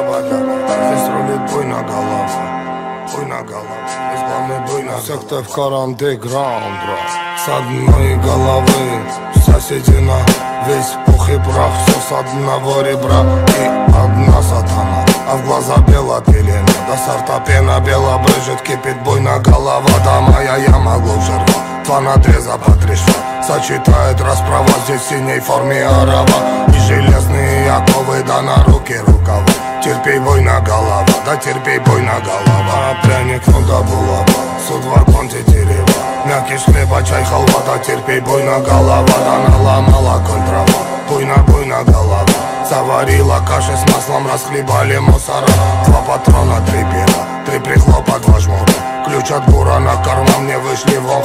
Здесь рулит буйна голова Буйна голова Здесь главный буйна Секта в карандеграунд С одной головы Соседи на весь пух и прах. Все с одного ребра И одна сатана. А в глаза бела пелена До сорта пена бела брыжет Кипит буйна голова Да моя яма глубже рва. Два надреза по три шва Сочетает расправа Здесь в синей форме арава И железные оковы Да на руки рукава Терпей бой на голова, да терпей бой на голова. Пряник, ну да булава, судва конти дерева Мякиш хлеба, чай, халва, да терпей бой на голова. Да наломала коль трава, буйна, буйна голова. Заварила каши с маслом, расхлебали мусора. Два патрона, три пера, три прихлопа, два жмура Ключ от бура на карман, мне вышли вон